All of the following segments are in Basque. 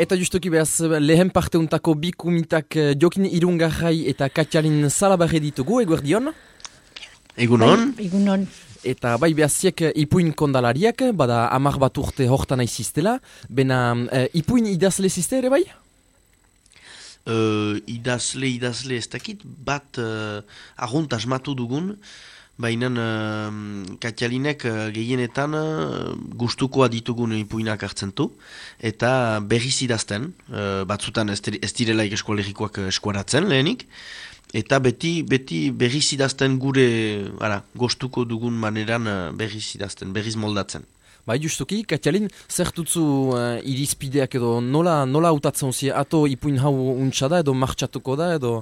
Eta justuki behaz, lehen parte untako bi kumitak eh, Jokin Irungarrai eta Katjalin Salabarre ditugu, eguer dion? Egunon? Bai, egunon. Eta bai behaziek eh, ipuin kondalariak, bada amar bat urte hortan aiziztela, bena uh, ipuin idazle zizte ere bai? Uh, idazle, idazle ez dakit, bat uh, agunt asmatu dugun, baina uh, Katialinek uh, gehienetan uh, gustukoa ditugun ipuinak hartzen du, eta berriz idazten, uh, batzutan ez, ez direlaik eskualerikoak eskuaratzen lehenik, eta beti beti berriz idazten gure ara, gustuko dugun maneran uh, berriz idazten, berriz moldatzen. Bai, justuki, Katialin, zertutzu uh, irizpideak edo nola, nola utatzen zi, ato ipuin hau untsa da edo martxatuko da edo...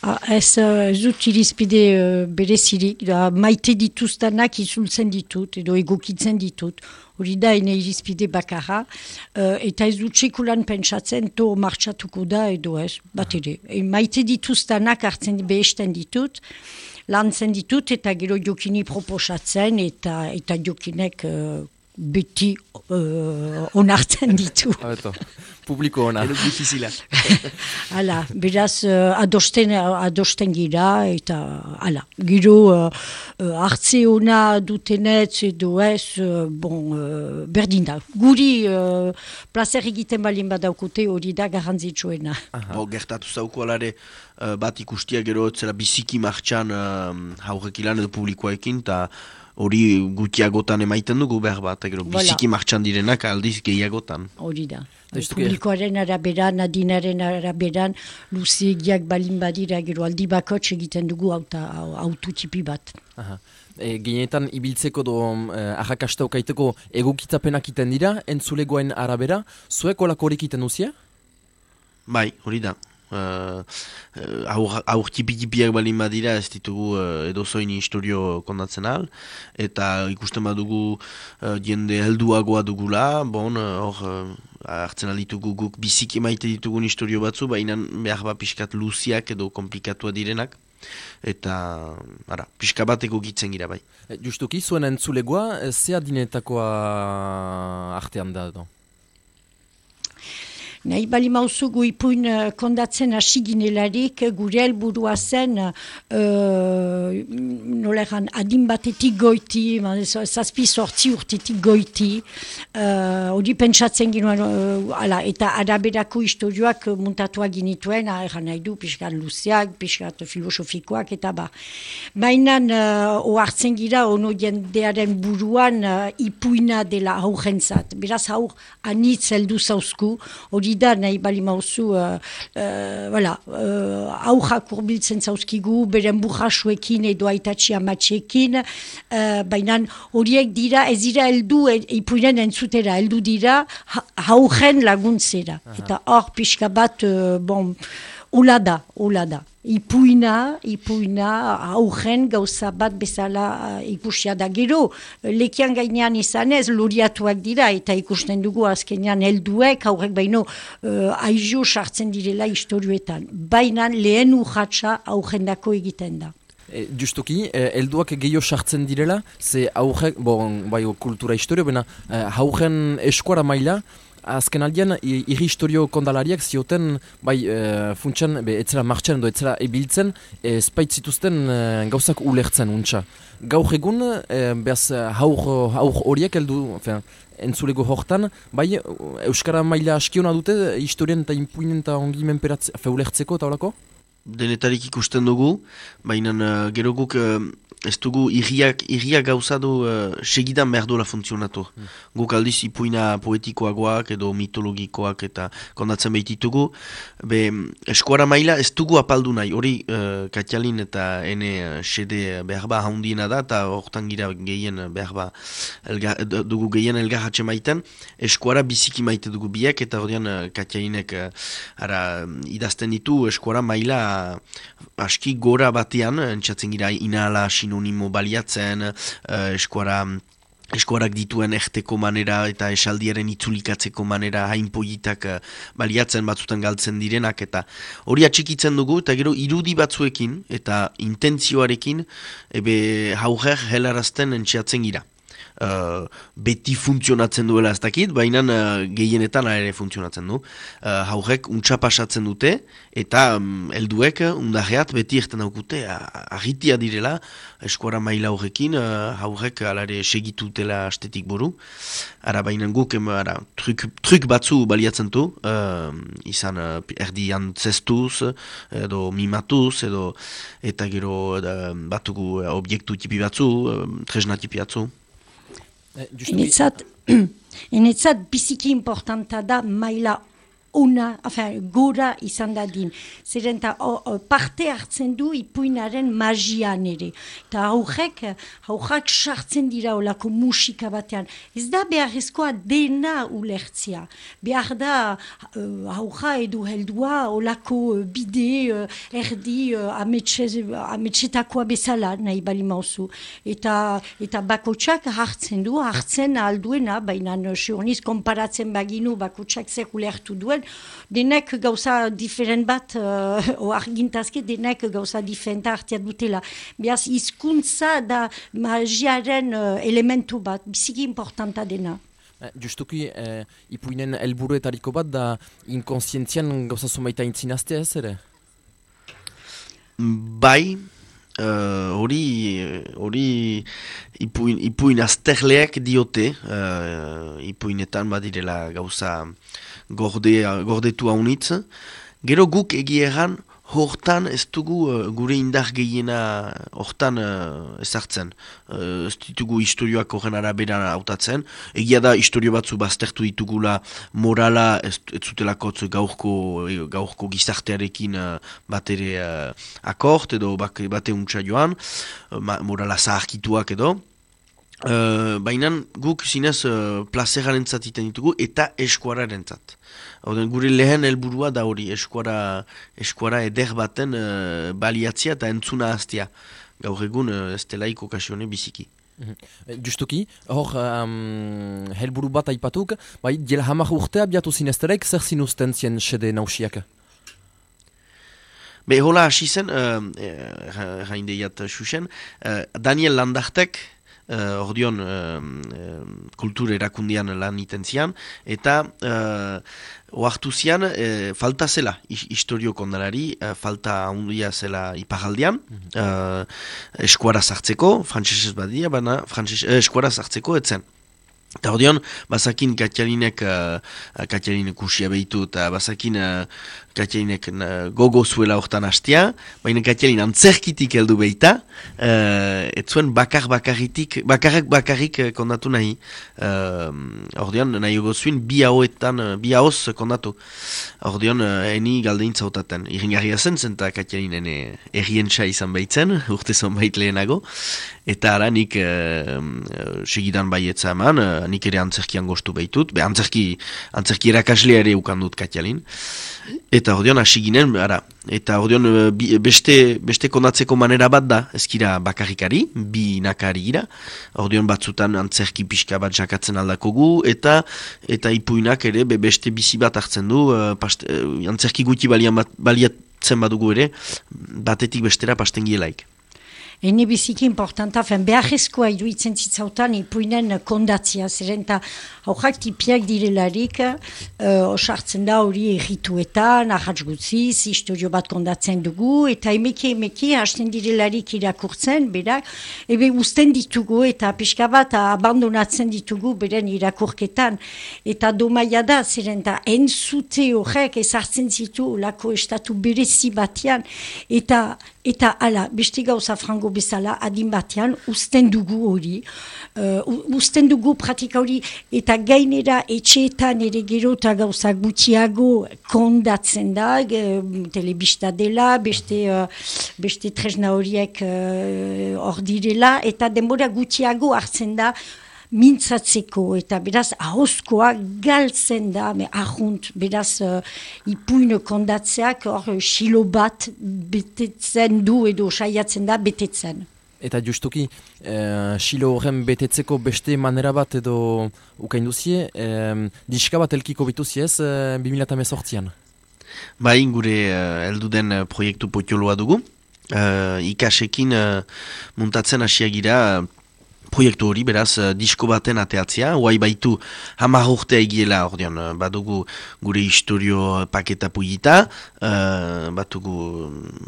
Ah, ez uh, dut irizpide uh, berezirik, da, maite dituztanak izultzen ditut edo egokitzen ditut. Hori da, ene irizpide bakarra, uh, eta ez dut txekulan pentsatzen, to martxatuko da edo ez, bat ere. E, maite dituztanak hartzen behesten ditut, lantzen ditut eta gero jokini proposatzen eta eta jokinek uh, beti uh, onartzen ditu. Abeto, publiko ona. Ero difizila. Hala, beraz uh, adosten, adosten gira eta hala, gero uh, uh, hartze ona dutenetz edo ez, uh, bon, uh, berdin da. Guri uh, placer egiten balin badaukote hori da garrantzitsuena. Bo, gertatu zauko alare uh, bat ikustia gero zera biziki martxan uh, haurek ilan edo publikoekin, eta hori gutiagotan emaiten dugu behar bat, gero Voilà. biziki martxan direnak aldiz gehiagotan. Hori da. Publikoaren araberan, adinaren araberan, luzegiak balin badira gero aldi bakots egiten dugu auta, autu tipi bat. Aha. E, Gehienetan ibiltzeko do eh, ahakasta okaiteko egokitzapenak iten dira, entzulegoen arabera, zuek olako horik iten duzia? Bai, hori da. Uh, uh, aur, aur tipi-tipiak balin badira ez ditugu uh, edozoin historio kondatzen al. Eta ikusten badugu uh, jende helduagoa dugula. Bon, uh, hor uh, hartzen alditugu guk biziki maite ditugun historio batzu baina behar ba pixkat luziak edo komplikatua direnak. Eta ara, pixka bateko gitzen gira bai. Justuki, zuen entzulegoa, e, ze adinetakoa artean da edo? Nahi bali mauzugu ipuin uh, kondatzen hasi ginelarik gure helburua zen uh, noleran adin batetik goiti, zazpi sortzi urtetik goiti, uh, hori pentsatzen ginuen, uh, ala, eta araberako historioak uh, muntatuak ginituen, ah, erran nahi du, pixkat luzeak, pixkat filosofikoak, eta ba. Baina uh, ohartzen gira, ono jendearen buruan uh, ipuina dela aurrentzat. Beraz aur anitz heldu zauzku, hori da nahi bali mauzu, uh, uh, voilà, uh, aurrak urbiltzen zauzkigu, beren burrasuekin edo aitatxi amatxekin, uh, baina horiek dira, ez dira heldu e, ipuinen entzutera, heldu dira ha, haugen laguntzera. Eta hor pixka bat, uh, bon, Ula da, ula da. Ipuina, ipuina, augen gauza bat bezala uh, ikusia da gero. Lekian gainean izanez, luriatuak dira, eta ikusten dugu azkenean helduek, aurrek baino uh, aizo sartzen direla historioetan. Baina lehen urratxa augendako egiten da. E, justuki, e, helduak gehiago sartzen direla, ze aurrek, bon, bai, kultura historio, bena, e, haugen eskuara maila, azken aldean, irri historio kondalariak zioten, bai, e, funtsan, be, etzera martxan edo etzera ebiltzen, e, spait zituzten e, gauzak ulertzen, untxa. Gaur egun, e, behaz, haur haur horiek heldu, enfin, entzulego hortan, bai, Euskara maila askiona dute, historien eta impuinen eta ongi menperatze, fe, ulertzeko eta horako? denetarik ikusten dugu, baina uh, gero guk uh, ez dugu irriak, irriak gauza du uh, segidan behar duela funtzionatu. Guk aldiz ipuina poetikoagoak edo mitologikoak eta kondatzen behititugu, be eskuara maila ez dugu apaldu nahi, hori uh, Katialin eta ene uh, sede behar ba haundiena da, eta hortan gira gehien behar ba elga, dugu gehien elgarratxe maiten, eskuara biziki maite dugu biak, eta horian uh, Katialinek uh, ara, idazten ditu eskuara maila aski gora batean, entzatzen gira inala sinonimo baliatzen, uh, eskuara eskuarak dituen erteko manera eta esaldiaren itzulikatzeko manera hain politak eh, baliatzen batzutan galtzen direnak eta hori atxikitzen dugu eta gero irudi batzuekin eta intentzioarekin ebe hauger helarazten entxeatzen gira. Uh, beti funtzionatzen duela ez dakit, baina uh, gehienetan ere funtzionatzen du. Uh, haurek untsa pasatzen dute, eta um, elduek undarreat beti erten daukute, agitia direla, eskuara maila horrekin, uh, haurek alare segitutela astetik boru. Ara baina guk, ara, truk, truk batzu baliatzen du, uh, izan uh, erdi antzestuz, edo mimatuz, edo eta gero uh, batugu objektu tipi batzu, uh, tresna tipi batzu. Enetzat, enetzat biziki importanta da maila una, enfin, gora izan dadin. Zeren parte hartzen du ipuinaren magian ere. Eta haurek, haurrak sartzen dira olako musika batean. Ez da beharrezkoa dena ulertzia. Behar da uh, haurra edu heldua olako uh, bide uh, erdi uh, ametsetakoa bezala nahi bali mauzu. Eta, eta bakotsak hartzen du, hartzen alduena, baina uh, surniz komparatzen baginu bakotsak zer ulertu duen, denek gauza diferent bat, uh, o argintazke, denek gauza diferenta hartia dutela. Beaz, izkuntza da magiaren uh, elementu bat, biziki importanta dena. Eh, justuki, eh, ipuinen helburuetariko bat da inkonsientzian gauza zumaita intzinaztea ez ere? Bai, hori uh, hori ipuin, ipuin azterleak diote, uh, ipuinetan badirela gauza gorde, gordetu haunitz. Gero guk egieran, hortan ez dugu uh, gure indar gehiena hortan uh, ezartzen. Uh, ez ditugu historioak horren arabera hautatzen. Egia da historio batzu baztertu ditugula morala ez, ez zutelako gaurko, gaurko gizartearekin uh, bat ere uh, akort edo bate untsa joan, uh, morala zaharkituak edo. Uh, Baina guk zinez uh, plazeraren ditugu eta eskuararen zat. gure lehen helburua da hori eskuara, eskuara eder baten uh, baliatzia eta entzuna hastia. Gaur egun uh, ez delaiko kasione biziki. Mm Justuki, hor um, helburu bat aipatuk, bai, diela hamar urtea biatu zinezterek, zer zinuzten zien sede nausiak? Be, hola hasi zen, uh, uh, uh, Daniel Landartek, uh, ordion uh, kultur erakundian lan itenzian, eta uh, oartu zian, uh, falta zela historio kondalari, uh, falta handia zela ipagaldian, uh, eskuara zartzeko, frantzesez badia, baina uh, eskuara zartzeko etzen. Eta hor bazakin Katialinek, uh, Katialinek usia behitu, eta bazakin uh, Katialinek uh, gogo zuela hortan hastia, baina Katialin antzerkitik heldu behita, uh, ez zuen bakar bakarritik, bakarrak bakarrik uh, kondatu nahi. Uh, hor nahi zuen bi haoetan, uh, bi haoz kondatu. Hor dion, uh, eni galdein zautaten. Iringarria zen zen, eta Katialin errientxa izan behitzen, urte zon behit lehenago. Eta ara nik uh, segidan baietza eman, nik ere antzerkian gostu behitut, be antzerki, antzerki erakaslea ere ukandut katialin. Eta ordeon hasi ginen, ara, eta ordeon eh, beste, beste konatzeko manera bat da, ezkira bakarrikari, bi nakari gira, ordeon batzutan antzerki pixka bat jakatzen aldako gu, eta eta ipuinak ere be beste bizi bat hartzen du, uh, paste, antzerki guti baliatzen badugu ere, batetik bestera pasten. Ene biziki importanta, fen beharrezkoa iruditzen zitzautan ipuinen kondatzia, zeren eta haujak tipiak direlarik uh, osartzen da hori errituetan, ahatz gutziz, historio bat kondatzen dugu, eta emeki emeki hasten direlarik irakurtzen, berak, ebe usten ditugu eta pixka bat abandonatzen ditugu beren irakurketan, eta domaia da, zeren eta entzute horrek ezartzen zitu lako estatu berezi batean, eta Eta ala, beste gauza frango bezala, adin batean, usten dugu hori, uh, usten dugu pratika hori, eta gainera etxeetan ere gero eta gauza gutiago kondatzen da, telebista dela, beste, uh, beste tresna horiek uh, hor direla, eta denbora gutiago hartzen da, mintzatzeko eta beraz ahozkoa galtzen da, me ahunt, beraz uh, ipuin kondatzeak hor xilo bat betetzen du edo saiatzen da betetzen. Eta justuki, uh, xilo horren betetzeko beste manera bat edo ukain duzie, um, diska bat elkiko bituziez uh, 2018an? Bai, gure uh, elduden uh, proiektu potioloa dugu. Uh, ikasekin uh, muntatzen hasiagira proiektu hori, beraz, uh, disko baten ateatzea, huai baitu hamar urtea egiela, ordean, uh, badugu gure historio paketa pujita, uh, batugu,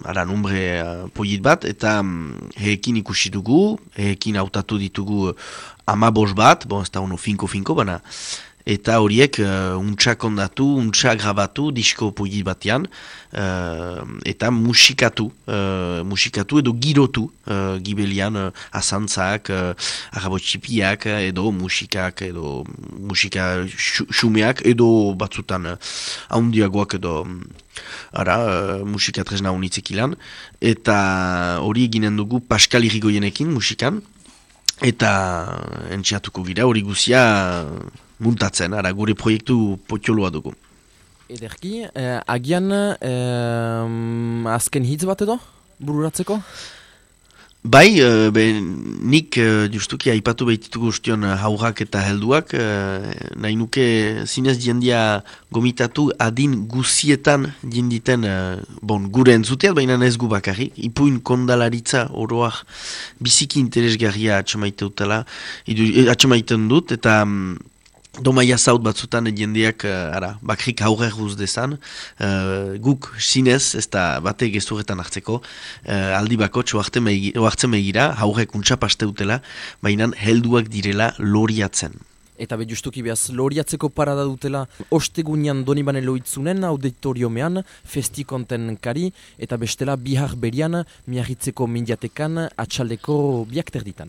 ara, numbre uh, pujit bat, eta um, heekin ikusi dugu, heekin hautatu ditugu ama bos bat, bon, ez da ono finko-finko, baina, eta horiek uh, untsa kondatu, untsa grabatu disko pugit batean uh, eta musikatu uh, musikatu edo girotu uh, gibelian uh, asantzak uh, arabotxipiak edo musikak edo musika xumeak edo batzutan uh, haundiagoak edo ara, uh, musika tresna unitzik ilan eta hori eginen dugu Pascal Irigoyenekin musikan. Eta entxeatuko gira hori guzia muntatzen, ara, gure proiektu potxoloa dugu. Ederki, eh, agian eh, azken hitz bat edo, bururatzeko? Bai, uh, be, nik uh, justuki aipatu behitutuko ustion uh, haurrak eta helduak, uh, nahi nuke zinez jendia gomitatu adin guzietan jenditen bon, gure entzuteat, baina ez gu bakarrik. Ipuin kondalaritza oroak biziki interesgarria atxamaiten dut, eta um, Domaia zaut batzutan jendeak uh, ara, bakrik aurre guz dezan, uh, guk sinez, ez da bate gezurretan hartzeko, uh, aldi bako txoartzen megira, haurrek untxapaste dutela, baina helduak direla loriatzen. Eta be justuki behaz, loriatzeko parada dutela, ostegunian doni bane loitzunen, auditoriomean, festikonten kari, eta bestela bihar berian, miahitzeko mindiatekan, atxaleko biak terditan.